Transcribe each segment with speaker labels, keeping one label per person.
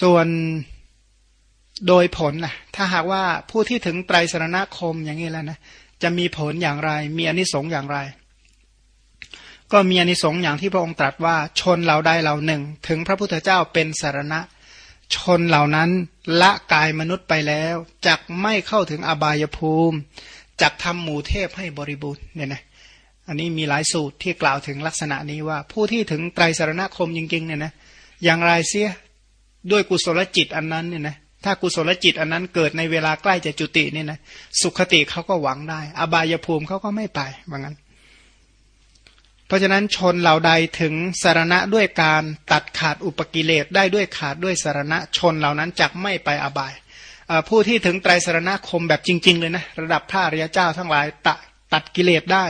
Speaker 1: ส่วนโดยผลนะถ้าหากว่าผู้ที่ถึงไตรสรณคมอย่างนี้แล้วนะจะมีผลอย่างไร มีอนิสงส์อย่างไร ก็มีอนิสงส์อย่างที่พระองค์ตรัสว่าชนเราใดเหล่าหนึ่ง ถึงพระพุทธเจ้าเป็นสารณะ ชนเหล่านั้นละกายมนุษย์ไปแล้วจักไม่เข้าถึงอบายภูมิจักทำหมู่เทพให้บริบูรณ์เนี่ยนะอันนี้มีหลายสูตรที่กล่าวถึงลักษณะนี้ว่า ผู้ที่ถึงไตรสารณคมจริงๆเนี่ยนะอย่างไรเสีย ด้วยกุศลจิตอันนั้นเนี่ยนะถ้ากุศลจิตอันนั้นเกิดในเวลาใกล้จะจุติเนี่ยนะสุขติเขาก็หวังได้ อบายภูมิเขาก็ไม่ไปว่างั้น เพราะฉะนั้นชนเหล่าใดถึงสารณะด้วยการตัดขาดอุปกิเลสได้ด้วยขาดด้วยสารณะชนเหล่านั้นจักไม่ไปอบายผู้ที่ถึงไตรสารณคมแบบจริง ๆ เลยนะ ระดับพระอริยเจ้าทั้งหลายตัด ตัดกิเลสได้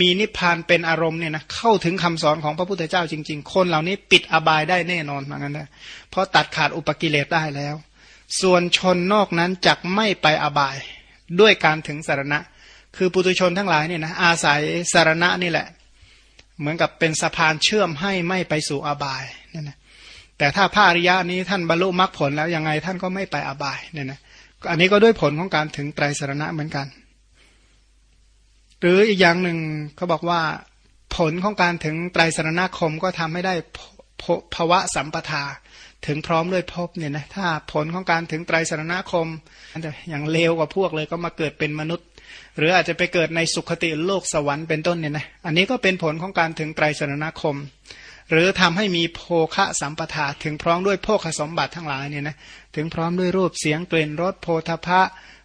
Speaker 1: มีนิพพานเป็นอารมณ์เนี่ยนะเข้าถึงคำสอนของพระพุทธเจ้าจริง ๆ คนเหล่านี้ปิดอบายได้แน่นอนเหมือนกันนะเพราะตัดขาดอุปกิเลสได้แล้ว ส่วนชนนอกนั้นจักไม่ไปอบายด้วยการถึงสารณะ คือปุถุชนทั้งหลายเนี่ยนะอาศัยสารณะนี่แหละ เหมือนกับเป็นสะพานเชื่อมให้ไม่ไปสู่อบายเนี่ยนะแต่ถ้าพระอริยะนี้ท่านบรรลุมรรคผลแล้วยังไงท่านก็ไม่ไปอบายเนี่ยนะอันนี้ก็ด้วยผลของการถึงไตรสารณะเหมือนกัน หรืออีกอย่างหนึ่งเขาบอกว่าผลของการถึงไตรสารณคมก็ทำให้ได้ภาวะสัมปทา ถึงพร้อมด้วยภพเนี่ยนะถ้าผลของการถึงไตรสรณคมอย่างเลวกว่าพวกเลยก็มาเกิดเป็นมนุษย์ หรืออาจจะไปเกิดในสุขติโลกสวรรค์เป็นต้นเนี่ยนะอันนี้ก็เป็นผลของการถึงไตรสรณคม หรือทำให้มีโภคะสัมปทา ถึงพร้อมด้วยโภคสมบัติทั้งหลายเนี่ยนะถึงพร้อมด้วยรูปเสียงกลิ่นรสโพธพะ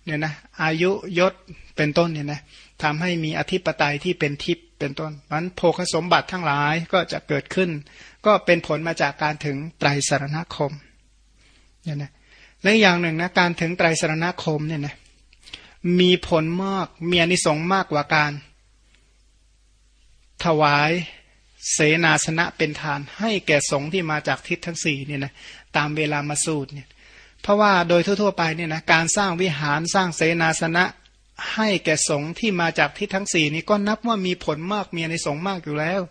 Speaker 1: เนี่ยนะอายุยศเป็นต้นเนี่ยนะ ทำให้มีอธิปไตยที่เป็นทิพย์เป็นต้นมันโภคสมบัติทั้งหลายก็จะเกิดขึ้น ก็เป็นผลมาจากการถึงไตรสารณคมเนี่ยนะและอย่างหนึ่งนะการถึงไตรสารณคมเนี่ยนะมีผลมากมีอนิสงส์มากกว่าการ ถวายเสนาสนะเป็นทาน ให้แก่สงฆ์ที่มาจากทิศทั้งสี่เนี่ยนะตามเวลามาสูตรเนี่ยเพราะว่าโดยทั่วๆไปเนี่ยนะการสร้างวิหารสร้างเสนาสนะ ให้แก่สงฆ์ที่มาจากทิศทั้งสี่นี้ก็นับว่ามีผลมากมีอนิสงส์มากอยู่แล้ว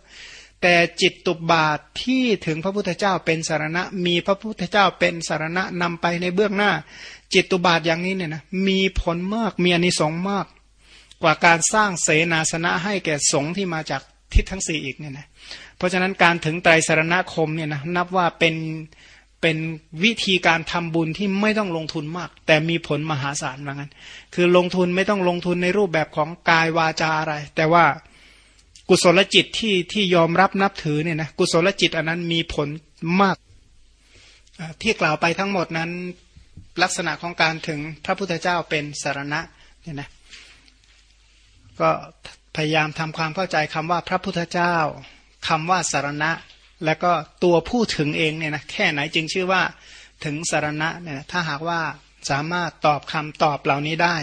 Speaker 1: แต่จิตตุบาทที่ถึงพระพุทธเจ้าเป็นสารณะ มีพระพุทธเจ้าเป็นสารณะนำไปในเบื้องหน้า จิตตุบาทอย่างนี้เนี่ยนะมีผลมากมีอนิสงส์มาก กว่าการสร้างเสนาสนะให้แก่สงฆ์ที่มาจากทิศทั้งสี่อีกเนี่ยนะเพราะฉะนั้นการถึงไตรสารณคมเนี่ยนะนับว่าเป็น เป็นวิธีการทำบุญที่ไม่ต้องลงทุนมาก แต่มีผลมหาศาลเหมือนกันคือลงทุนไม่ต้องลงทุนในรูปแบบของกายวาจาอะไร แต่ว่ากุศลจิตที่ที่ยอมรับนับถือเนี่ยนะกุศลจิตอันนั้นมีผลมาก ที่กล่าวไปทั้งหมดนั้นลักษณะของการถึงพระพุทธเจ้าเป็นสารณะเนี่ยนะก็พยายามทำความเข้าใจคำว่าพระพุทธเจ้าคำว่าสารณะ แล้วก็ตัวผู้ถึงเองเนี่ยนะแค่ไหนจึงชื่อว่าถึงสารณะเนี่ยถ้าหากว่าสามารถตอบคำตอบเหล่านี้ได้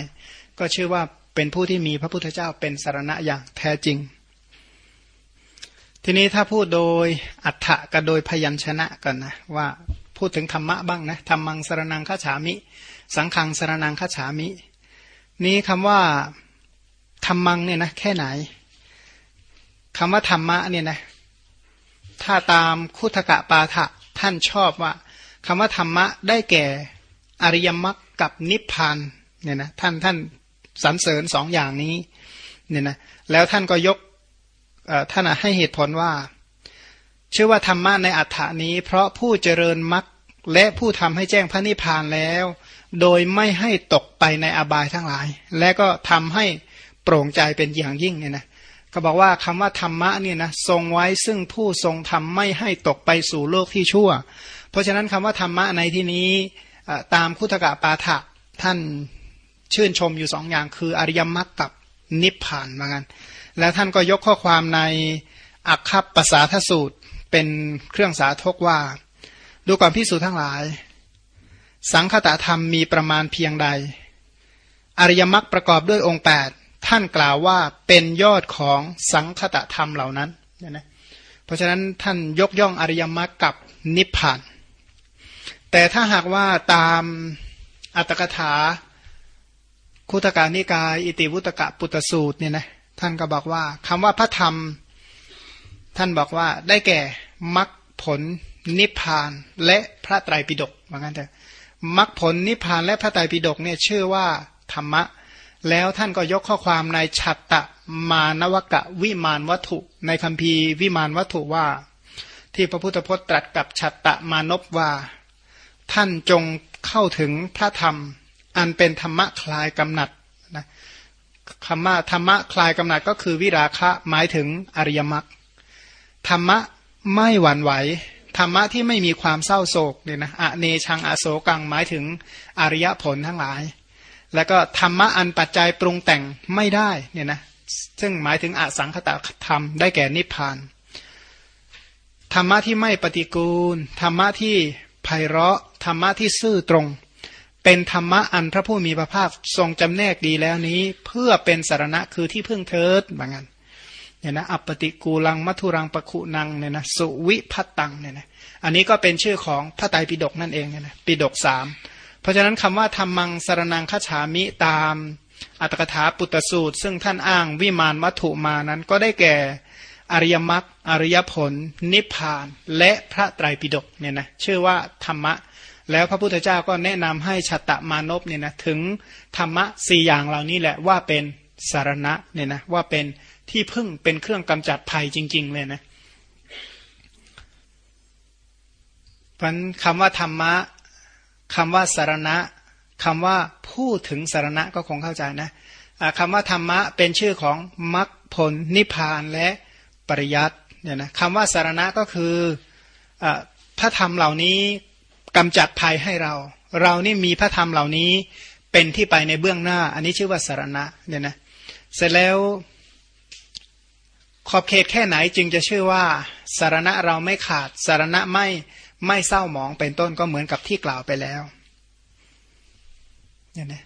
Speaker 1: ก็ชื่อว่าเป็นผู้ที่มีพระพุทธเจ้าเป็นสารณะอย่างแท้จริง ทีนี้ถ้าพูดโดยอัฏฐะกับโดยพยัญชนะกันนะว่าพูดถึงธรรมะบ้างนะธรรมังสารนังฆาฉามิ สังขังสารนังฆาฉามิ นี้คำว่าธรรมังเนี่ยนะแค่ไหนคำว่าธรรมะเนี่ยนะ ถ้าตามคุถกะปาฐะท่านชอบว่าคำว่าธรรมะได้แก่อริยมรรคกับนิพพานเนี่ยนะท่านท่านสรรเสริญสองอย่างนี้เนี่ยนะแล้วท่านก็ยกท่านให้เหตุผลว่า ชื่อว่าธรรมะในอัฏฐานี้ เพราะผู้เจริญมรรคและผู้ทำให้แจ้งพระนิพพานแล้ว โดยไม่ให้ตกไปในอบายทั้งหลาย และก็ทำให้โปร่งใจเป็นอย่างยิ่งเนี่ยนะ ก็บอกว่าคำว่าธรรมะเนี่ยนะทรงไว้ซึ่งผู้ทรงทำไม่ให้ตกไปสู่โลกที่ชั่ว เพราะฉะนั้นคำว่าธรรมะในที่นี้ตามคุตกะปาฐะท่านชื่นชมอยู่สองอย่างคืออริยมรรคกับนิพพานเหมือนกันแล้วท่านก็ยกข้อความในอักขับภาษาทสูตรเป็นเครื่องสาธกว่า ดูก่อนพิสูจทั้งหลาย สังคตธรรมมีประมาณเพียงใด อริยมรรคประกอบด้วยองค์ 8 ท่านกล่าวว่าเป็นยอดของสังคตธรรมเหล่านั้นนะเพราะฉะนั้นท่านยกย่องอริยมรรคกับนิพพาน แต่ถ้าหากว่าตามอัตถกถาคุตการนิกาย อิติวุตกะปุตสูตรเนี่ยนะท่านก็บอกว่าคำว่าพระธรรม ท่านบอกว่าได้แก่มรรคผลนิพพานและพระไตรปิฎกว่างั้นเถอะมรรคผลนิพพานและพระไตรปิฎกเนี่ยชื่อว่าธรรมะ แล้วท่านก็ยกข้อความในฉัตตมานวกะวิมานวัตถุ ในคัมภีร์วิมานวัตถุว่า ที่พระพุทธพจน์ตรัสกับฉัตตมานพว่า ท่านจงเข้าถึงพระธรรม อันเป็นธรรมะคลายกำหนัดนะคำว่าธรรมะคลายกำหนัดก็คือวิราคะหมายถึงอริยมรรคธรรมะไม่หวั่นไหวธรรมะที่ไม่มีความเศร้าโศกเนี่ยนะอเนชังอโศกังหมายถึงอริยผลทั้งหลาย แล้วก็ธรรมะอันปัจจัยปรุงแต่งไม่ได้เนี่ยนะซึ่งหมายถึงอสังคตธรรมได้แก่นิพพาน ธรรมะที่ไม่ปฏิกูล ธรรมะที่ไพเราะธรรมะที่ซื่อตรง เป็นธรรมะอันพระผู้มีพระภาคทรงจำแนกดีแล้วนี้ เพื่อเป็นสารณะคือที่พึ่งเทิดบางงานเนี่ยนะอัปปติกูลังมัทุรังปะคุนังเนี่ยนะสุวิพัตตังเนี่ยนะอันนี้ก็เป็นชื่อของพระไตรปิฎกนั่นเองเนี่ยนะปิฎกสาม เพราะฉะนั้นคำว่าธรรมังสารนังขฉามิตามอัตถกถาปุตตสูตร ซึ่งท่านอ้างวิมานวัตถุมานั้นก็ได้แก่อริยมรรคอริยผล นิพพาน และพระไตรปิฎกเนี่ยนะชื่อว่าธรรมะ แล้วพระพุทธเจ้าก็แนะนำให้ชัตตมานพเนี่ยนะถึงธรรมะสี่อย่างเหล่านี้แหละว่าเป็นสารณะเนี่ยนะว่าเป็นที่พึ่งเป็นเครื่องกำจัดภัยจริง ๆ เลยนะพันคำว่าธรรมะ คำว่าสารณะคำว่าพูดถึงสารณะก็คงเข้าใจนะคำว่าธรรมะเป็นชื่อของมรรคผลนิพพานและปริยัติเนี่ยนะคำว่าสารณะก็คืออพระธรรมเหล่านี้กำจัดภัยให้เรา เรานี่มีพระธรรมเหล่านี้เป็นที่ไปในเบื้องหน้า อันนี้ชื่อว่าสารณะเนี่ยนะเสร็จแล้วขอบเขตแค่ไหนจึงจะชื่อว่าสารณะเราไม่ขาดสารณะไม่ ไม่เศร้าหมองเป็นต้นก็เหมือนกับที่กล่าวไปแล้วเนี่ยนะ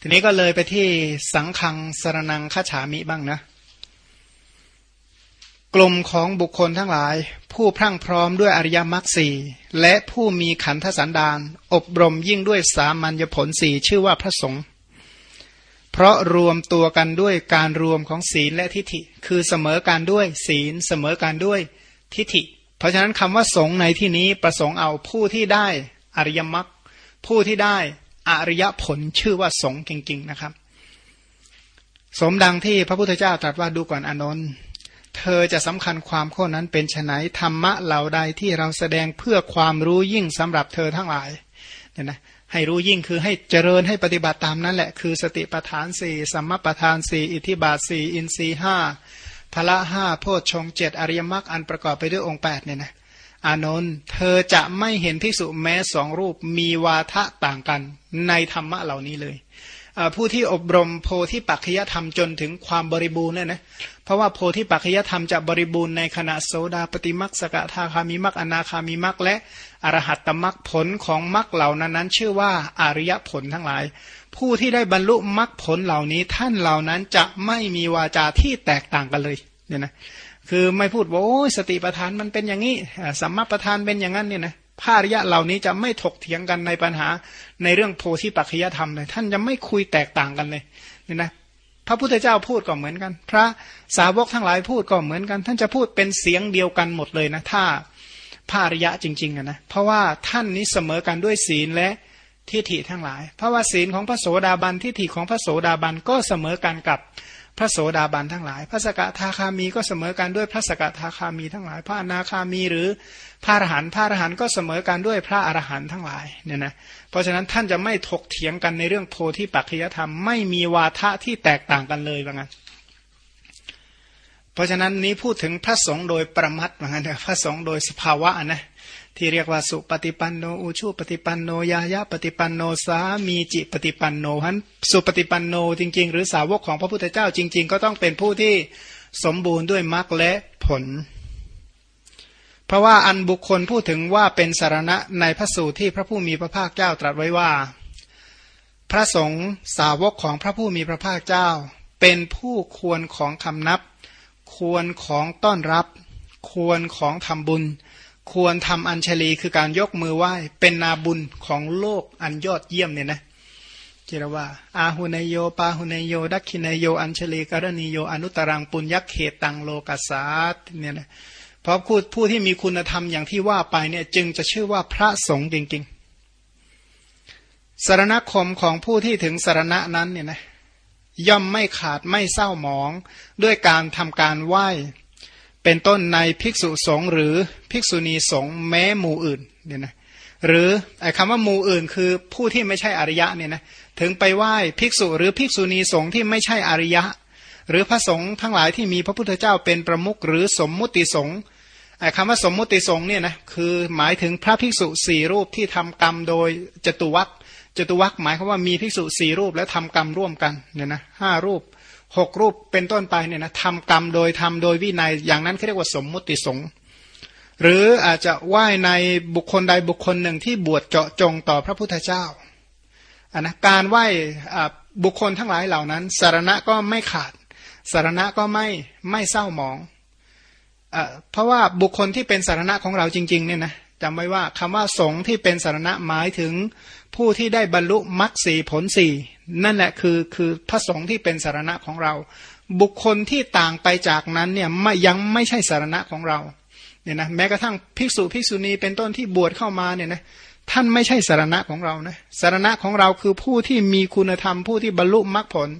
Speaker 1: ทีนี้ก็เลยไปที่สังคังสรนังฆาฉามิบ้างนะ กลุ่มของบุคคลทั้งหลาย ผู้พรั่งพร้อมด้วยอริยมรรคสี่และผู้มีขันธสันดาน อบรมยิ่งด้วยสามัญญผลสี่ชื่อว่าพระสงฆ์เพราะรวมตัวกันด้วยการรวมของศีลและทิฏฐิ คือเสมอการด้วยศีลเสมอการด้วยทิฏฐิ เพราะฉะนั้นคำว่าสงในที่นี้ประสงค์เอาผู้ที่ได้อริยมรรคผู้ที่ได้อริยผลชื่อว่าสงจริงๆนะครับ สมดังที่พระพุทธเจ้าตรัสว่าดูก่อนอนนท์เธอจะสำคัญความข้อนั้นเป็นไนธรรมะเหล่าใดที่เราแสดงเพื่อความรู้ยิ่งสำหรับเธอทั้งหลายเนี่ยนะให้รู้ยิ่งคือให้เจริญให้ปฏิบัติตามนั้นแหละ คือสติปัฏฐานสี่สัมมาปัฏฐานสี่อิทิบาทสี่อินทรีห้า พละห้าโพชฌงเจ็ดอริยมรรคอันประกอบไปด้วยองค์แปดเนี่ยนะอานนท์เธอจะไม่เห็นภิกษุแม้สองรูปมีวาทะต่างกันในธรรมะเหล่านี้เลย ผู้ที่อบรมโพธิปัจจยธรรมจนถึงความบริบูรณ์เนี่ยนะเพราะว่าโพธิปัจจยธรรมจะบริบูรณ์ในขณะโสดาปฏิมักสกทาคามิมักอนาคามิมักและอรหัตตมักผลของมักเหล่านั้นนั้น ชื่อว่าอริยผลทั้งหลาย ผู้ที่ได้บรรลุมักผลเหล่านี้ท่านเหล่านั้นจะไม่มีวาจาที่แตกต่างกันเลยเนี่ยนะคือไม่พูดว่าโอ้สติปัฏฐานมันเป็นอย่างนี้สัมมาปัฏฐานเป็นอย่างนั้นเนี่ยนะ ภาริยะเหล่านี้จะไม่ถกเถียงกันในปัญหาในเรื่องโพธิปัจจยธรรมเลย ท่านจะไม่คุยแตกต่างกันเลยนี่นะพระพุทธเจ้าพูดก็เหมือนกัน พระสาวกทั้งหลายพูดก็เหมือนกัน ท่านจะพูดเป็นเสียงเดียวกันหมดเลยนะถ้าภาริยะจริงๆนะเพราะว่าท่านนี้เสมอกันด้วยศีลและทิฏฐิทั้งหลาย เพราะว่าศีลของพระโสดาบันทิฏฐิของพระโสดาบันก็เสมอกันกับ พระโสดาบันทั้งหลาย พระสกทาคามีก็เสมอกันด้วยพระสกทาคามีทั้งหลาย พระอนาคามีหรือพระอรหันต์พระอรหันต์ก็เสมอกันด้วยพระอรหันต์ทั้งหลายเนี่ยนะเพราะฉะนั้นท่านจะไม่ถกเถียงกันในเรื่องโพธิปัจจยธรรมไม่มีวาทะที่แตกต่างกันเลยว่างั้นเพราะฉะนั้นนี้พูดถึงพระสงฆ์โดยประมัดว่างั้นพระสงฆ์โดยสภาวะนะ ที่เรียกว่าสุปฏิปันโนอุชุปฏิปันโนยายะปฏิปันโนสามีจิปฏิปันโนฮันสุปฏิปันโนจริง ๆ หรือสาวกของพระพุทธเจ้าจริง ๆ ก็ต้องเป็นผู้ที่สมบูรณ์ด้วยมรรคและผล เพราะว่าอันบุคคลพูดถึงว่าเป็นสารณะในพระสูตรที่พระผู้มีพระภาคเจ้าตรัสไว้ว่า พระสงฆ์สาวกของพระผู้มีพระภาคเจ้า เป็นผู้ควรของคำนับ ควรของต้อนรับ ควรของทำบุญ ควรทำอัญชลีคือการยกมือไหว้ เป็นนาบุญของโลกอันยอดเยี่ยมเนี่ยนะจิรว่า อาหุนโยปาหุนโย ดักขินโย อัญชลีกรณีโย อนุตรังปุญญเขตังโลกัสสาเนี่ยนะเพราะผู้ผู้ที่มีคุณธรรมอย่างที่ว่าไปเนี่ยจึงจะชื่อว่าพระสงฆ์จริงๆสารณคมของผู้ที่ถึงสารณะนั้นเนี่ยนะย่อมไม่ขาดไม่เศร้าหมองด้วยการทำการไหว้ เป็นต้นในภิกษุสงฆ์หรือภิกษุณีสงฆ์แม้หมู่อื่นเนี่ยนะหรือไอ้คำว่าหมู่อื่น คือผู้ที่ไม่ใช่อริยะเนี่ยนะถึงไปไหว้ภิกษุหรือภิกษุณีสงฆ์ที่ไม่ใช่อริยะ หรือพระสงฆ์ทั้งหลายที่มีพระพุทธเจ้าเป็นประมุขหรือสมมุติสงฆ์ไอ้คำว่าสมมุติสงฆ์เนี่ยนะคือหมายถึงพระภิกษุสี่รูปที่ทำกรรมโดยจตุวัคจตุวัคหมายความว่ามีภิกษุสี่รูปแล้วทากรรมร่วมกันเนี่ยนะห้ารูป หกรูปเป็นต้นไปเนี่ยนะทำกรรมโดยทำโดยวินัยอย่างนั้นเขาเรียกว่าสมมุติสงฆ์หรืออาจจะไหว้ในบุคคลใดบุคคลหนึ่งที่บวชเจาะจงต่อพระพุทธเจ้าอันนะการไหว้บุคคลทั้งหลายเหล่านั้น สารณะก็ไม่ขาด สารณะก็ไม่ไม่เศร้าหมองเพราะว่าบุคคลที่เป็นสารณะของเราจริงๆเนี่ยนะจำไว้ว่าคำว่าสงฆ์ที่เป็นสารณะหมายถึง ผู้ที่ได้บรรลุมรรคสีผลสีนั่นแหละคือคือพระสงฆ์ที่เป็นสารณะของเรา บุคคลที่ต่างไปจากนั้นเนี่ยไม่ยังไม่ใช่สารณะของเราเนี่ยนะแม้กระทั่งภิกษุภิกษุณีเป็นต้นที่บวชเข้ามาเนี่ยนะท่านไม่ใช่สารณะของเรานะสารณะของเราคือผู้ที่มีคุณธรรมผู้ที่บรรลุมรรคผล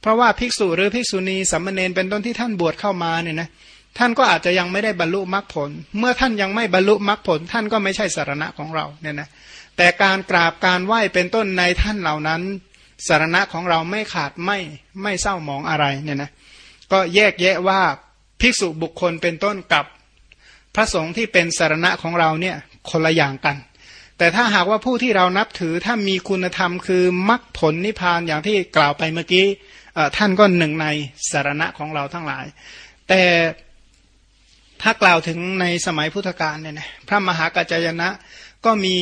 Speaker 1: เพราะว่าภิกษุหรือภิกษุณีสัมมาเนนเป็นต้นที่ท่านบวชเข้ามาเนี่ยนะ ท่านก็อาจจะยังไม่ได้บรรลุมรรคผล เมื่อท่านยังไม่บรรลุมรรคผล ท่านก็ไม่ใช่สารณะของเราเนี่ยนะแต่การกราบการไหว้เป็นต้นในท่านเหล่านั้น สารณะของเราไม่ขาดไม่ไม่เศร้าหมองอะไรเนี่ยนะก็แยกแยะว่าภิกษุบุคคลเป็นต้นกับพระสงฆ์ที่เป็นสารณะของเราเนี่ยคนละอย่างกัน แต่ถ้าหากว่าผู้ที่เรานับถือถ้ามีคุณธรรมคือมรรคผลนิพพานอย่างที่กล่าวไปเมื่อกี้ท่านก็หนึ่งในสารณะของเราทั้งหลาย แต่ ถ้ากล่าวถึงในสมัยพุทธกาลเนี่ยนะพระมหากัจจยนะก็มี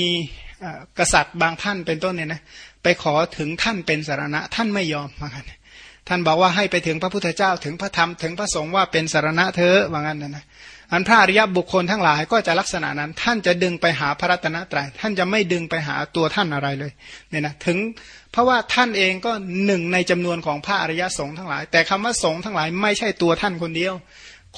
Speaker 1: กษัตริย์บางท่านเป็นต้นเนี่ยนะไปขอถึงท่านเป็นสารณะท่านไม่ยอมว่างั้นท่านบอกว่าให้ไปถึงพระพุทธเจ้าถึงพระธรรมถึงพระสงฆ์ว่าเป็นสารณะเธอว่างั้นนะนะอันพระอริยบุคคลทั้งหลายก็จะลักษณะนั้น ท่านจะดึงไปหาพระรัตนตรยัยท่านจะไม่ดึงไปหาตัวท่านอะไรเลยเนี่ยนะถึงเพราะว่าท่านเองก็หนึ่งในจำนวนของพระอริยสงฆ์ทั้งหลาย แต่คำว่าสงฆ์ทั้งหลายไม่ใช่ตัวท่านคนเดียว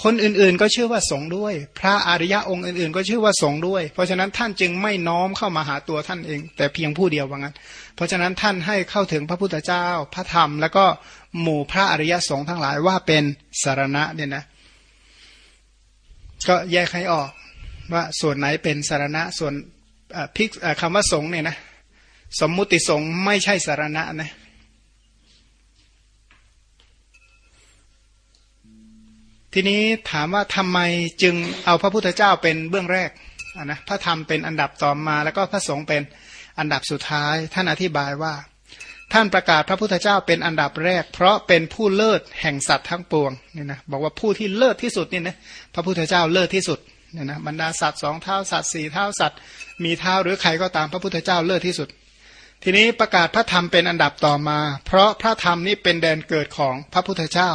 Speaker 1: คนอื่นๆก็ชื่อว่าสงด้วย พระอริยะองค์อื่นๆ ก็ชื่อว่าสงด้วย เพราะฉะนั้นท่านจึงไม่น้อมเข้ามาหาตัวท่านเอง แต่เพียงผู้เดียวว่างั้น เพราะฉะนั้นท่านให้เข้าถึงพระพุทธเจ้า พระธรรม แล้วก็หมู่พระอริยสงฆ์ทั้งหลายว่าเป็นสารณะเนี่ยนะก็แยกให้ออกว่าส่วนไหนเป็นสารณะส่วนพิกคำว่าสงเนี่ยนะสมมุติสงไม่ใช่สารณะนะ ทีนี้ถามว่าทำไมจึงเอาพระพุทธเจ้าเป็นเบื้องแรกนะพระธรรมเป็นอันดับต่อมาแล้วก็พระสงฆ์เป็นอันดับสุดท้าย ท่านอธิบายว่า ท่านประกาศพระพุทธเจ้าเป็นอันดับแรก เพราะเป็นผู้เลิศแห่งสัตว์ทั้งปวงเนี่ยนะบอกว่าผู้ที่เลิศที่สุดเนี่ยนะพระพุทธเจ้าเลิศที่สุดเนี่ยนะบรรดาสัตว์สองเท้าสัตว์สี่เท้าสัตว์ มีเท้าหรือใครก็ตามพระพุทธเจ้าเลิศที่สุด ทีนี้ประกาศพระธรรมเป็นอันดับต่อมา เพราะพระธรรมนี้เป็นแดนเกิดของพระพุทธเจ้า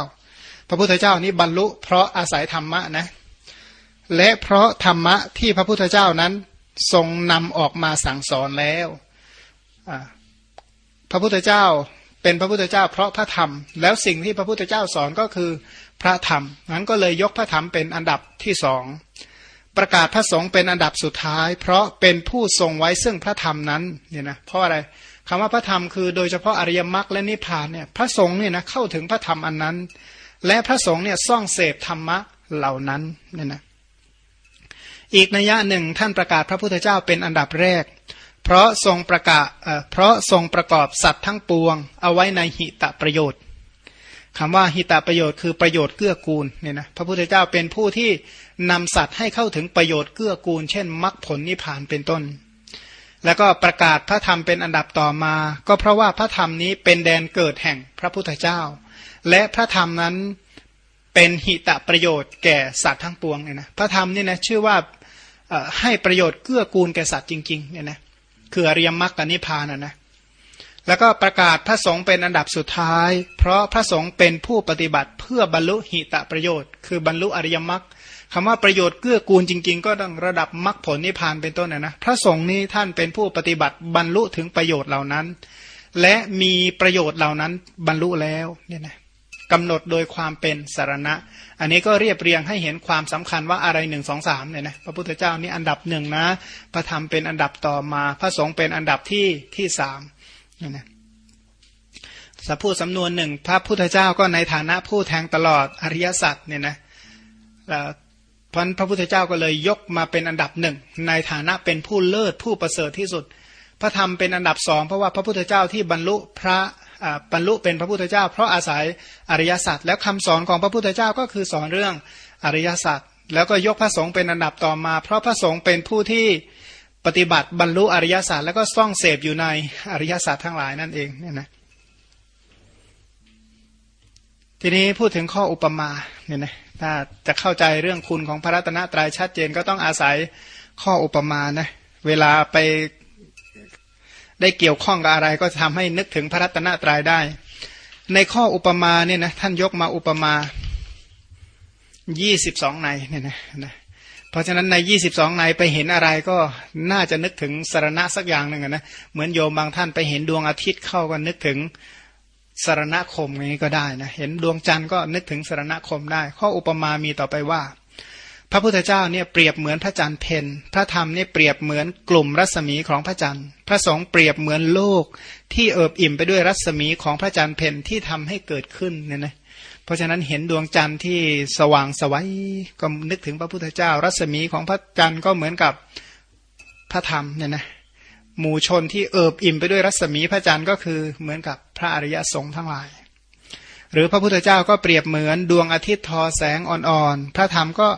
Speaker 1: พระพุทธเจ้านี้บรรลุ เพราะอาศัยธรรมะนะ และเพราะธรรมะที่พระพุทธเจ้านั้นทรงนำออกมาสั่งสอนแล้วพระพุทธเจ้าเป็นพระพุทธเจ้า เพราะพระธรรม แล้วสิ่งที่พระพุทธเจ้าสอนก็คือพระธรรมนั้นก็เลยยกพระธรรมเป็นอันดับที่สองประกาศพระสงฆ์เป็นอันดับสุดท้าย เพราะเป็นผู้ทรงไว้ซึ่งพระธรรมนั้นเนี่ยนะเพราะอะไรคำว่าพระธรรมคือโดยเฉพาะอริยมรรคและนิพพานเนี่ยพระสงฆ์เนี่ยนะเข้าถึงพระธรรมอันนั้น และพระสงฆ์เนี่ยซ่องเสพธรรมะเหล่านั้นเนี่ยนะอีกนัยยะหนึ่งท่านประกาศพระพุทธเจ้าเป็นอันดับแรก เพราะทรงประกาศเพราะทรงประกอบสัตว์ทั้งปวง เอาไว้ในหิตะประโยชน์คำว่าหิตะประโยชน์คือประโยชน์เกื้อกูลเนี่ยนะพระพุทธเจ้าเป็นผู้ที่นำสัตว์ให้เข้าถึงประโยชน์เกื้อกูล เช่นมรรคผลนิพพานเป็นต้น แล้วก็ประกาศพระธรรมเป็นอันดับต่อมา ก็เพราะว่าพระธรรมนี้เป็นแดนเกิดแห่งพระพุทธเจ้า และพระธรรมนั้นเป็นหิตะประโยชน์แก่สัตว์ทั้งปวงเนี่ยนะพระธรรมนี่นะชื่อว่าให้ประโยชน์เกื้อกูลแก่สัตว์จริงๆเนี่ยนะคืออริยมรรคกนิพพานนะนะแล้วก็ประกาศพระสงฆ์เป็นอันดับสุดท้าย เพราะพระสงฆ์เป็นผู้ปฏิบัติเพื่อบรรลุหิตะประโยชน์ คือบรรลุอริยมรรคคำว่าประโยชน์เกื้อกูลจริง ๆ ก็ต้องระดับมรรคผลนิพพานเป็นต้นนะนะพระสงฆ์นี้ท่านเป็นผู้ปฏิบัติบรรลุถึงประโยชน์เหล่านั้น และมีประโยชน์เหล่านั้นบรรลุแล้วเนี่ยนะ กำหนดโดยความเป็นสารณะ อันนี้ก็เรียบเรียงให้เห็นความสำคัญว่าอะไรหนึ่งสองสามเนี่ยนะพระพุทธเจ้านี่อันดับหนึ่งนะพระธรรมเป็นอันดับต่อมา พระสงฆ์เป็นอันดับที่ที่สามเนี่ยนะสัพพูดสำนวนหนึ่งพระพุทธเจ้าก็ในฐานะผู้แทงตลอดอริยสัจเนี่ยนะแล้วพันพระพุทธเจ้าก็เลยยกมาเป็นอันดับหนึ่งในฐานะเป็นผู้เลิศผู้ประเสริฐที่สุด พระธรรมเป็นอันดับสองเพราะว่าพระพุทธเจ้าที่บรรลุพระ บรรลุเป็นพระพุทธเจ้า เพราะอาศัยอริยสัจแล้วคำสอนของพระพุทธเจ้าก็คือสอนเรื่องอริยสัจแล้วก็ยกพระสงฆ์เป็นอันดับต่อมา เพราะพระสงฆ์เป็นผู้ที่ปฏิบัติบรรลุอริยสัจแล้วก็ซ่องเสพอยู่ในอริยสัจทั้งหลายนั่นเองเนี่ยนะทีนี้พูดถึงข้ออุปมาเนี่ยนะถ้าจะเข้าใจเรื่องคุณของพระรัตนตรัยชัดเจนก็ต้องอาศัยข้ออุปมานะเวลาไป ได้เกี่ยวข้องกับอะไรก็ทำให้นึกถึงพระรัตนตรัยได้ ในข้ออุปมาเนี่ยนะท่านยกมาอุปมายี่สิบสองในเนี่ยนะนะเพราะฉะนั้นในยี่สิบสองในไปเห็นอะไรก็น่าจะนึกถึงสารณะสักอย่างหนึ่งนะเหมือนโยมบางท่านไปเห็นดวงอาทิตย์เข้าก็นึกถึงสารณคมอย่างนี้ก็ได้นะเห็นดวงจันทร์ก็นึกถึงสารณคมได้ ข้ออุปมามีต่อไปว่า พระพุทธเจ้าเนี่ยเปรียบเหมือนพระจันทร์เพนพระธรรมเนี่ยเปรียบเหมือนกลุ่มรัศมีของพระจันทร์ พระสงฆ์เปรียบเหมือนโลกที่เอิบอิ่มไปด้วยรัศมีของพระจันทร์เพนที่ทำให้เกิดขึ้นเนี่ยนะเพราะฉะนั้นเห็นดวงจันทร์ที่สว่างสวัยก็นึกถึงพระพุทธเจ้า รัศมีของพระจันทร์ก็เหมือนกับพระธรรมเนี่ยนะหมู่ชนที่เอิบอิ่มไปด้วยรัศมีพระจันทร์ก็คือเหมือนกับพระอริยสงฆ์ทั้งหลาย หรือพระพุทธเจ้าก็เปรียบเหมือนดวงอาทิตย์ทอแสงอ่อนๆพระธรรมก็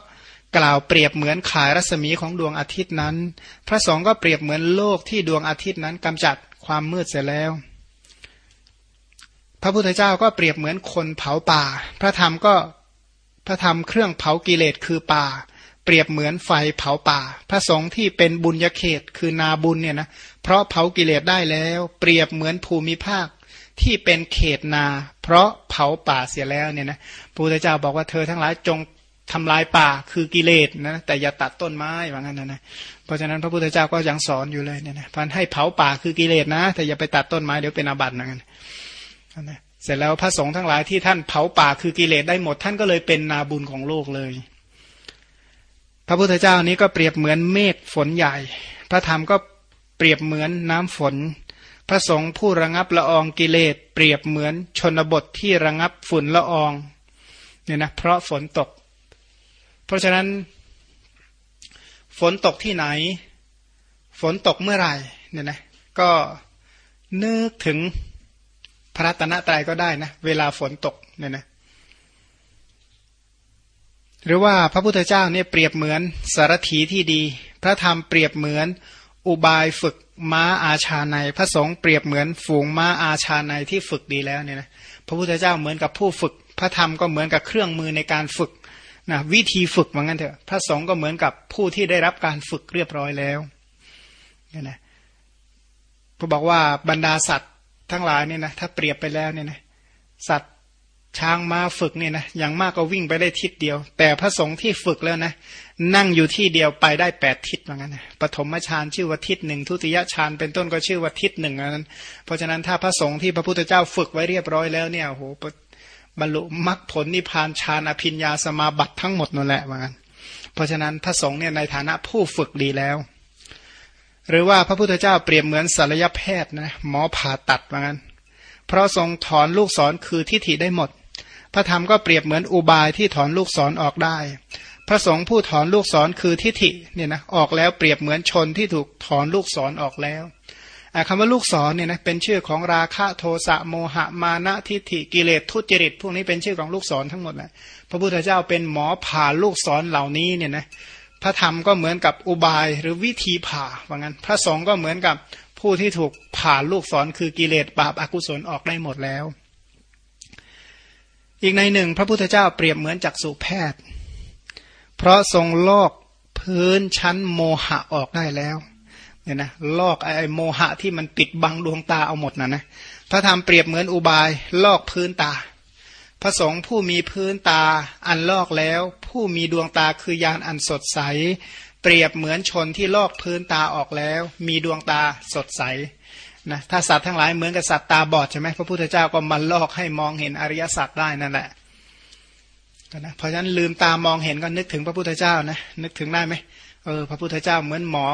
Speaker 1: กล่าวเปรียบเหมือนขายรัศมีของดวงอาทิตย์นั้น พระสงฆ์ก็เปรียบเหมือนโลกที่ดวงอาทิตย์นั้นกำจัดความมืดเสร็จแล้ว พระพุทธเจ้าก็เปรียบเหมือนคนเผาป่า พระธรรมก็พระธรรมเครื่องเผากิเลสคือป่า เปรียบเหมือนไฟเผาป่า พระสงฆ์ที่เป็นบุญยเขตคือนาบุญเนี่ยนะเพราะเผากิเลสได้แล้ว เปรียบเหมือนภูมิภาคที่เป็นเขตนา เพราะเผาป่าเสียแล้วเนี่ยนะพระพุทธเจ้าบอกว่าเธอทั้งหลายจง ทำลายป่าคือกิเลสนะแต่อย่าตัดต้นไม้ว่างั้นนะนะเพราะฉะนั้นพระพุทธเจ้าก็ยังสอนอยู่เลยเนี่ยนะพันให้เผาป่าคือกิเลสนะ แต่อย่าไปตัดต้นไม้เดี๋ยวเป็นอาบัตินะกันนะเสร็จแล้วพระสงฆ์ทั้งหลายที่ท่านเผาป่าคือกิเลสได้หมด ท่านก็เลยเป็นนาบุญของโลกเลย พระพุทธเจ้านี้ก็เปรียบเหมือนเมฆฝนใหญ่ พระธรรมก็เปรียบเหมือนน้ำฝน พระสงฆ์ผู้ระงับละอองกิเลส เปรียบเหมือนชนบทที่ระงับฝุ่นละอองเนี่ยนะเพราะฝนตก เพราะฉะนั้น ฝนตกที่ไหน ฝนตกเมื่อไหร่เนี่ยนะก็นึกถึงพระตนะตรายก็ได้นะเวลาฝนตกเนี่ยนะหรือว่าพระพุทธเจ้าเนี่ยเปรียบเหมือนสารถีที่ดี พระธรรมเปรียบเหมือนอุบายฝึกม้าอาชาใน พระสงฆ์เปรียบเหมือนฝูงม้าอาชาในที่ฝึกดีแล้วเนี่ยนะพระพุทธเจ้าเหมือนกับผู้ฝึก พระธรรมก็เหมือนกับเครื่องมือในการฝึก นะวิธีฝึกเหมือนกันเถอะพระสงฆ์ก็เหมือนกับผู้ที่ได้รับการฝึกเรียบร้อยแล้วเนี่ยนะพระบอกว่าบรรดาสัตว์ทั้งหลายเนี่ยนะถ้าเปรียบไปแล้วเนี่ยนะสัตว์ช้างมาฝึกเนี่ยนะอย่างมากก็วิ่งไปได้ทิศเดียว แต่พระสงฆ์ที่ฝึกแล้วนะ นั่งอยู่ที่เดียวไปได้แปดทิศเหมือนกันนะปฐมฌานชื่อว่าทิศหนึ่งทุติยฌานเป็นต้นก็ชื่อว่าทิศหนึ่งนั้น เพราะฉะนั้นถ้าพระสงฆ์ที่พระพุทธเจ้าฝึกไว้เรียบร้อยแล้วเนี่ยโห บรรลุมรรคผลนิพพานฌานอภิญญาสมาบัติทั้งหมดนั่นแหละเหมือนกันเพราะฉะนั้นพระสงฆ์เนี่ยในฐานะผู้ฝึกดีแล้ว หรือว่าพระพุทธเจ้าเปรียบเหมือนศัลยแพทย์นะหมอผ่าตัดเหมือนกันเพราะทรงถอนลูกศรคือทิฏฐิได้หมด พระธรรมก็เปรียบเหมือนอุบายที่ถอนลูกศรอออกได้ พระสงฆ์ผู้ถอนลูกศรคือทิฏฐิเนี่ยนะออกแล้วเปรียบเหมือนชนที่ถูกถอนลูกศรออกแล้ว คำว่าลูกศรเนี่ยนะเป็นชื่อของราคะโทสะโมหะมานะทิฏฐิกิเลสทุจริต พวกนี้เป็นชื่อของลูกศรทั้งหมดแหละพระพุทธเจ้าเป็นหมอผ่าลูกศรเหล่านี้เนี่ยนะพระธรรมก็เหมือนกับอุบายหรือวิธีผ่าว่างั้น พระสงฆ์ก็เหมือนกับผู้ที่ถูกผ่าลูกศรคือกิเลสบาปอากุศลออกได้หมดแล้ว อีกในหนึ่งพระพุทธเจ้าเปรียบเหมือนจักษุแพทย์ เพราะทรงโลกพื้นชั้นโมหะออกได้แล้ว เนี่ยนะลอกไอ้โมหะที่มันปิดบังดวงตาเอาหมดนะนะพระธรรมเปรียบเหมือนอุบาย ลอกพื้นตา พระสงฆ์ผู้มีพื้นตาอันลอกแล้ว ผู้มีดวงตาคือยานอันสดใส เปรียบเหมือนชนที่ลอกพื้นตาออกแล้ว มีดวงตาสดใสนะถ้าสัตว์ทั้งหลายเหมือนกับสัตว์ตาบอดใช่ไหมพระพุทธเจ้าก็มาลอกให้มองเห็นอริยสัจได้นั่นแหละนะเพราะฉะนั้นลืมตามองเห็นก็นึกถึงพระพุทธเจ้านะนึกถึงได้ไหม เออพระพุทธเจ้าเหมือนหมอ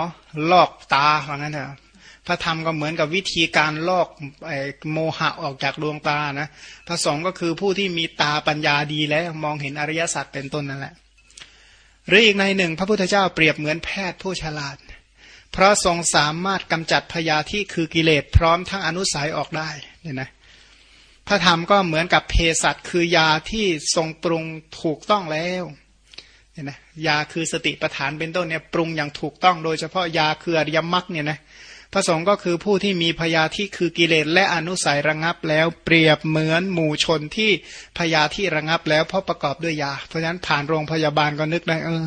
Speaker 1: ลอกตาว่างั้นเถอะพระธรรมก็เหมือนกับวิธีการลอกอโมหะออกจากดวงตานะพระสงฆ์ก็คือผู้ที่มีตาปัญญาดีแล้วมองเห็นอริยสัจเป็นต้นนั่นแหละ หรืออีกในหนึ่ง พระพุทธเจ้าเปรียบเหมือนแพทย์ผู้ฉลาด เพราะทรงสามารถกำจัดพยาธิคือกิเลสพร้อมทั้งอนุสัยออกได้เนี่ยนะพระธรรมก็เหมือนกับเภสัชคือยาที่ทรงปรุงถูกต้องแล้ว เนี่ยนะยาคือสติปัฏฐานเป็นต้นเนี่ยปรุงอย่างถูกต้องโดยเฉพาะยาคืออริยมรรคเนี่ยนะพระสงฆ์ก็คือผู้ที่มีพยาธิคือกิเลสและอนุสัยระงับแล้วเปรียบเหมือนหมู่ชนที่พยาธิระงับแล้วเพราะประกอบด้วยยา เพราะฉะนั้นผ่านโรงพยาบาลก็นึกได้เออ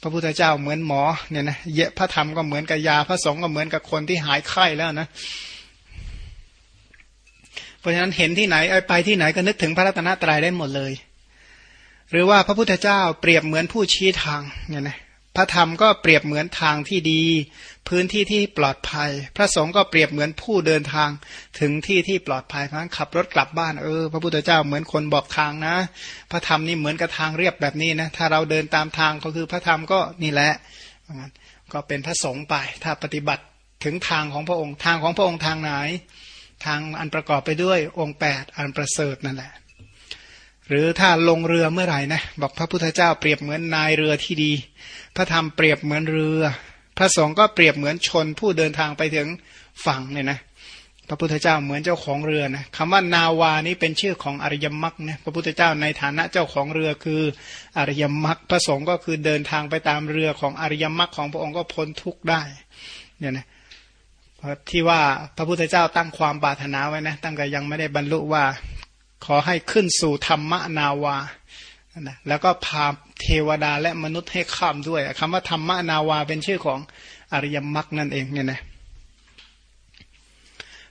Speaker 1: พระพุทธเจ้าเหมือนหมอเนี่ยนะเยะพระธรรมก็เหมือนกับยา พระสงฆ์ก็เหมือนกับคนที่หายไข้แล้วนะเพราะฉะนั้นเห็นที่ไหนไปที่ไหนก็นึกถึงพระรัตนตรัยได้หมดเลย หรือว่าพระพุทธเจ้าเปรียบเหมือนผู้ชี้ทางเนี่ยนะพระธรรมก็เปรียบเหมือนทางที่ดี พื้นที่ที่ปลอดภัย พระสงฆ์ก็เปรียบเหมือนผู้เดินทางถึงที่ที่ปลอดภัยเพราะนั้นขับรถกลับบ้านเออพระพุทธเจ้าเหมือนคนบอกทางนะ พระธรรมนี่เหมือนกับทางเรียบแบบนี้นะถ้าเราเดินตามทางก็คือพระธรรมก็นี่แหละก็เป็นพระสงฆ์ไป ถ้าปฏิบัติถึงทางของพระองค์ทางของพระองค์ทางไหน ทางอันประกอบไปด้วยองค์ 8 อันประเสริฐนั่นแหละ หรือถ้าลงเรือเมื่อไหร่นะบอกพระพุทธเจ้าเปรียบเหมือนนายเรือที่ดี พระธรรมเปรียบเหมือนเรือ พระสงฆ์ก็เปรียบเหมือนชนผู้เดินทางไปถึงฝั่งเนี่ยนะพระพุทธเจ้าเหมือนเจ้าของเรือนะคำว่านาวานี้เป็นชื่อของอริยมรรคนะพระพุทธเจ้าในฐานะเจ้าของเรือคืออริยมรรคพระสงฆ์ก็คือเดินทางไปตามเรือของอริยมรรคของพระองค์ก็พ้นทุกข์ได้เนี่ยนะที่ว่าพระพุทธเจ้าตั้งความปรารถนาไว้นะตั้งแต่ยังไม่ได้บรรลุว่า ขอให้ขึ้นสู่ธรรมนาวานะแล้วก็พาเทวดาและมนุษย์ให้ข้ามด้วยคำว่าธรรมนาวาเป็นชื่อของอริยมรรคนั่นเองเนี่ยนะ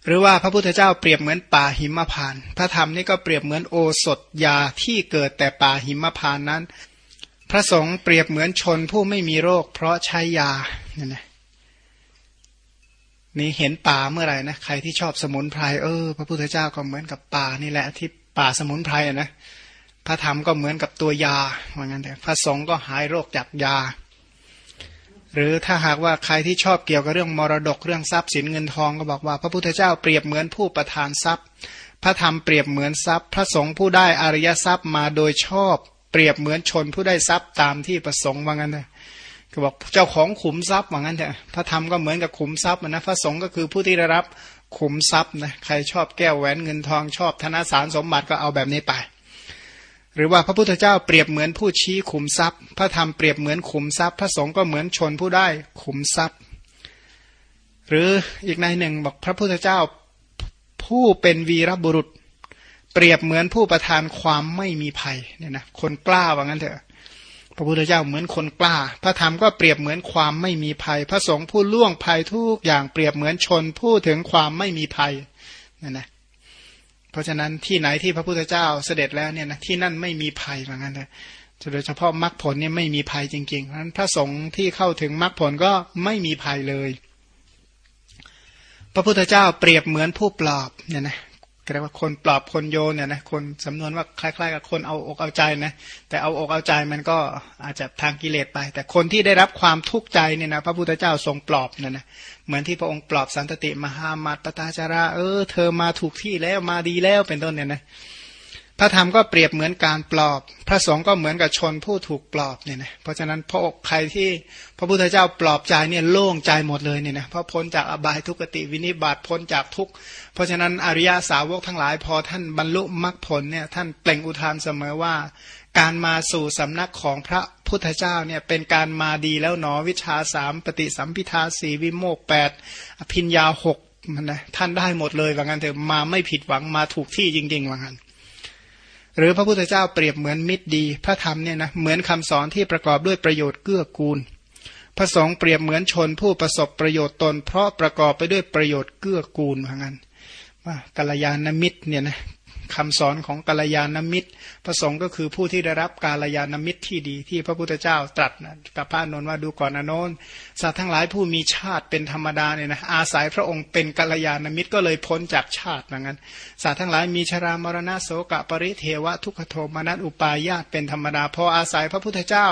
Speaker 1: หรือว่าพระพุทธเจ้าเปรียบเหมือนป่าหิมพาน พระธรรมนี่ก็เปรียบเหมือนโอสถยาที่เกิดแต่ป่าหิมพานนั้น พระสงฆ์เปรียบเหมือนชนผู้ไม่มีโรค เพราะใช้ยาเนี่ยนะนี่เห็นป่าเมื่อไหร่นะใครที่ชอบสมุนไพรเออ พระพุทธเจ้าก็เหมือนกับป่านี่แหละที่ ป่าสมุนไพรนะพระธรรมก็เหมือนกับตัวยาว่างั้นแต่พระสงฆ์ก็หายโรคจากยา หรือถ้าหากว่าใครที่ชอบเกี่ยวกับเรื่องมรดกเรื่องทรัพย์สินเงินทองก็บอกว่า พระพุทธเจ้าเปรียบเหมือนผู้ประทานทรัพย์ พระธรรมเปรียบเหมือนทรัพย์ พระสงฆ์ผู้ได้อริยทรัพย์มาโดยชอบ เปรียบเหมือนชนผู้ได้ทรัพย์ตามที่ประสงค์ว่างั้นเลยก็บอกเจ้าของขุมทรัพย์ว่างั้นเถอะพระธรรมก็เหมือนกับขุมทรัพย์นะพระสงฆ์ก็คือผู้ที่ได้รับ ขุมทรัพย์นะใครชอบแก้วแหวนเงินทองชอบธนสารสมบัติก็เอาแบบนี้ไป หรือว่าพระพุทธเจ้าเปรียบเหมือนผู้ชี้ขุมทรัพย์ พระธรรมเปรียบเหมือนขุมทรัพย์ พระสงฆ์ก็เหมือนชนผู้ได้ขุมทรัพย์ หรืออีกในหนึ่งบอกพระพุทธเจ้าผู้เป็นวีรบุรุษ เปรียบเหมือนผู้ประทานความไม่มีภัยเนี่ยนะคนกล้าว่างั้นเถอะ พระพุทธเจ้าเหมือนคนกล้า พระธรรมก็เปรียบเหมือนความไม่มีภัย พระสงฆ์ผู้ล่วงภัยทุกอย่างเปรียบเหมือนชนผู้ถึงความไม่มีภัยนั่นนะเพราะฉะนั้นที่ไหนที่พระพุทธเจ้าเสด็จแล้วเนี่ยนะที่นั่นไม่มีภัยเหมือนกันเลยโดยเฉพาะมรรคผลเนี่ยไม่มีภัยจริงๆเพราะฉะนั้นพระสงฆ์ที่เข้าถึงมรรคผลก็ไม่มีภัยเลย พระพุทธเจ้าเปรียบเหมือนผู้ปลอบเนี่ยนะ เรียกว่าคนปลอบคนโยนเนี่ยนะคนสำนวนว่าคล้าย ๆ กับคนเอาอกเอาใจนะแต่เอาอกเอาใจมันก็อาจจะทางกิเลสไป แต่คนที่ได้รับความทุกข์ใจเนี่ยนะพระพุทธเจ้าทรงปลอบเนี่ยนะเหมือนที่พระองค์ปลอบสันตติมหามัตตาจาระ เออ เธอมาถูกที่แล้วมาดีแล้วเป็นต้นเนี่ยนะ พระธรรมก็เปรียบเหมือนการปลอบ พระสงฆ์ก็เหมือนกับชนผู้ถูกปลอบเนี่ยนะเพราะฉะนั้นพระอกใครที่พระพุทธเจ้าปลอบใจเนี่ยโล่งใจหมดเลยเนี่ยนะเพราะพ้นจากอบายทุกติวินิบาตพ้นจากทุกเพราะฉะนั้นอริยาสาวกทั้งหลาย พอท่านบรรลุมรรคผลเนี่ยท่านเปล่งอุทานเสมอว่า การมาสู่สำนักของพระพุทธเจ้าเนี่ยเป็นการมาดีแล้วหนอวิชาสามปฏิสัมพิทาสีวิโมกแปดอภิญญาหกมันนะท่านได้หมดเลยว่างั้นเถอะมาไม่ผิดหวังมาถูกที่จริงๆว่างั้น หรือพระพุทธเจ้าเปรียบเหมือนมิตรดี พระธรรมเนี่ยนะเหมือนคำสอนที่ประกอบด้วยประโยชน์เกื้อกูล พระสงฆ์เปรียบเหมือนชนผู้ประสบประโยชน์ตน เพราะประกอบไปด้วยประโยชน์เกื้อกูลเหมือนกันว่ากัลยาณมิตรเนี่ยนะ คำสอนของกัลยาณมิตร พระสงฆ์ก็คือผู้ที่ได้รับกาลยาณมิตรที่ดีที่พระพุทธเจ้าตรัสกับพระนนท์ว่าดูก่อนอนนท์สัตว์ทั้งหลายผู้มีชาติเป็นธรรมดาเนี่ยนะอาศัยพระองค์เป็นกัลยาณมิตรก็เลยพ้นจากชาติอย่างนั้นสัตว์ทั้งหลายมีชรามรณะโสกะปริเทวะทุกขโทมนัสอุปายาตเป็นธรรมดาพออาศัยพระพุทธเจ้า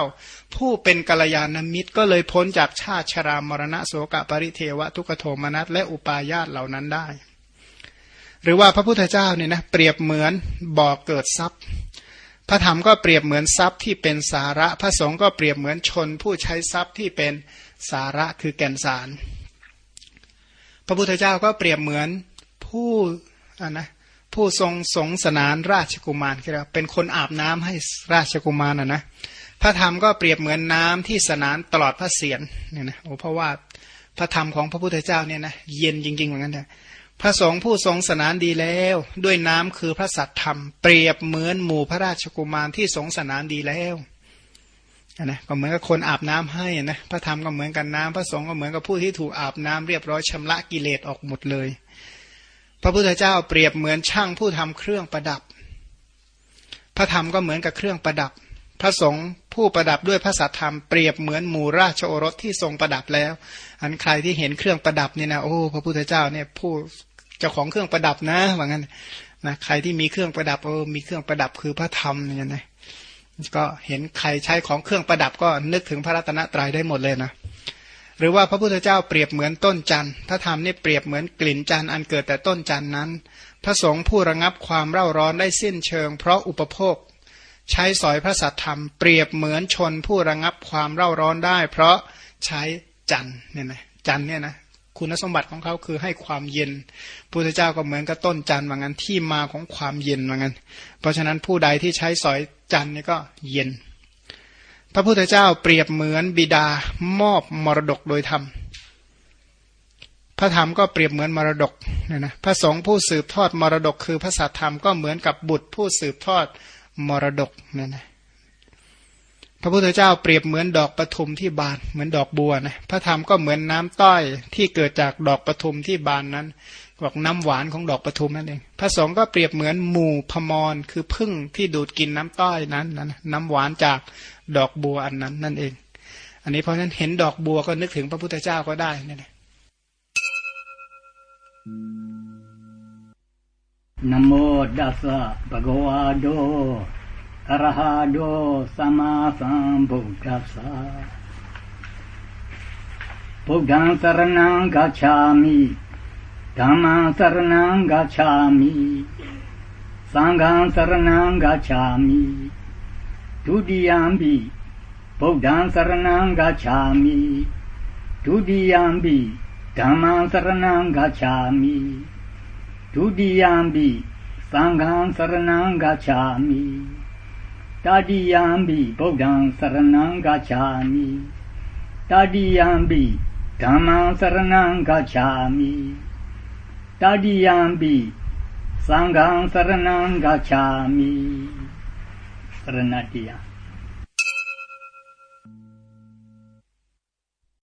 Speaker 1: ผู้เป็นกัลยาณมิตรก็เลยพ้นจากชาติชรามรณะโสกะปริเทวะทุกขโทมนัสและอุปายาตเหล่านั้นได้ หรือว่าพระพุทธเจ้าเนี่ยนะเปรียบเหมือนบ่อเกิดทรัพย์ พระธรรมก็เปรียบเหมือนทรัพย์ที่เป็นสาระ พระสงฆ์ก็เปรียบเหมือนชนผู้ใช้ทรัพย์ที่เป็นสาระคือแก่นสาร พระพุทธเจ้าก็เปรียบเหมือนผู้อ่านะผู้ทรงสงสนานราชกุมารครับเป็นคนอาบน้ำให้ราชกุมารนะนะพระธรรมก็เปรียบเหมือนน้ำที่สนานตลอดพระเศียรเนี่ยนะโอ้เพราะว่าพระธรรมของพระพุทธเจ้าเนี่ยนะเย็นจริงๆเหมือนกันนะ พระสงฆ์ผู้ทรงสนานดีแล้ว ด้วยน้ำคือพระสัตธรรมเปรียบเหมือนหมู่พระราชกุมารที่ทรงสนานดีแล้วนะก็เหมือนกับคนอาบน้ำให้นะพระธรรมก็เหมือนกันน้ำพระสงฆ์ก็เหมือนกับผู้ที่ถูกอาบน้ำเรียบร้อยชำระกิเลสออกหมดเลย พระพุทธเจ้าเปรียบเหมือนช่างผู้ทำเครื่องประดับ พระธรรมก็เหมือนกับเครื่องประดับ พระสงฆ์ผู้ประดับด้วยพระสัทธรรมเปรียบเหมือนหมู่ราชโอรสที่ทรงประดับแล้ว อันใครที่เห็นเครื่องประดับนี่นะโอ้พระพุทธเจ้าเนี่ยผู้ จ้าของเครื่องประดับนะว่างั้นนะใครที่มีเครื่องประดับเออมีเครื่องประดับคือพระธรรมเนี่ยนะก็เห็นใครใช้ของเครื่องประดับก็นึกถึงพระรัตนตรัยได้หมดเลยนะหรือว่าพระพุทธเจ้าเปรียบเหมือนต้นจันทร์พระธรรมนี่เปรียบเหมือนกลิ่นจันทร์อันเกิดแต่ต้นจันทร์นั้น พระสงฆ์ผู้ระงับความเร่าร้อนได้สิ้นเชิง เพราะอุปโภค ใช้สอยพระสัทธรรม เปรียบเหมือนชนผู้ระงับความเร่าร้อนได้ เพราะใช้จันทร์เนี่ยนะจันทร์เนี่ยนะ คุณสมบัติของเขาคือให้ความเย็นพุทธเจ้าก็เหมือนกับต้นจันทร์ว่างั้นที่มาของความเย็นว่างั้น เพราะฉะนั้นผู้ใดที่ใช้สอยจันทร์นี่ก็เย็น พระพุทธเจ้าเปรียบเหมือนบิดามอบมรดกโดยธรรม พระธรรมก็เปรียบเหมือนมรดกนี่ยนะพระสงฆ์ผู้สืบทอดมรดก คือพระสัทธรรมก็เหมือนกับบุตรผู้สืบทอดมรดกนี่ยนะ พระพุทธเจ้าเปรียบเหมือนดอกปทุมที่บานเหมือนดอกบัวนะพระธรรมก็เหมือนน้ำต้อยที่เกิดจากดอกปทุมที่บานนั้นบอกน้ำหวานของดอกปทุมนั่นเองพระสงฆ์ก็เปรียบเหมือนหมู่พมรคือพึ่งที่ดูดกินน้ำต้อยนั้นนั้นน้ำหวานจากดอกบัวอันนั้นนั่นเอง อันนี้เพราะฉะนั้นเห็นดอกบัวก็นึกถึงพระพุทธเจ้าก็ได้นี่นะ
Speaker 2: นโมดัสสะภะคะวะโต အရဟတောသမ္မာသမ္ဗုဒ္ဓัสစဗုဒ္ဓံသရဏံဂါချာမိဓမ္မံသရဏံဂါချာမိသံဃံသရဏံဂါချာမိဒုတိယံပိဗုဒ္ဓံသရဏံဂါချာမိဒုတိယံပိဓမ္မံသရဏံဂါချာမိဒုတိယံပိသံဃံသရဏံဂါချာမိ တာတိယံပိဗုဒ္ဓံသရဏံဂ च्छ ာမိတာတိယံပိဓမ္မံသရဏံဂ च्छ ာမိတာတိယံပိသံဃံသရဏံဂ च्छ ာမိသရဏတိယံ